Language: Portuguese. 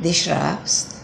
de Schraps